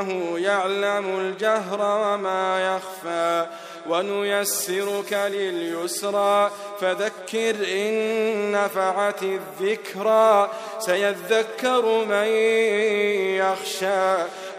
إنه يعلم الجهر وما يخفى ونيسرك لليسرى فذكر إن نفعت الذكرى سيذكر من يخشى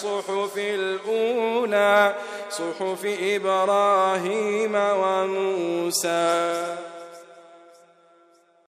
الصحف الأولى صحف إبراهيم وموسى.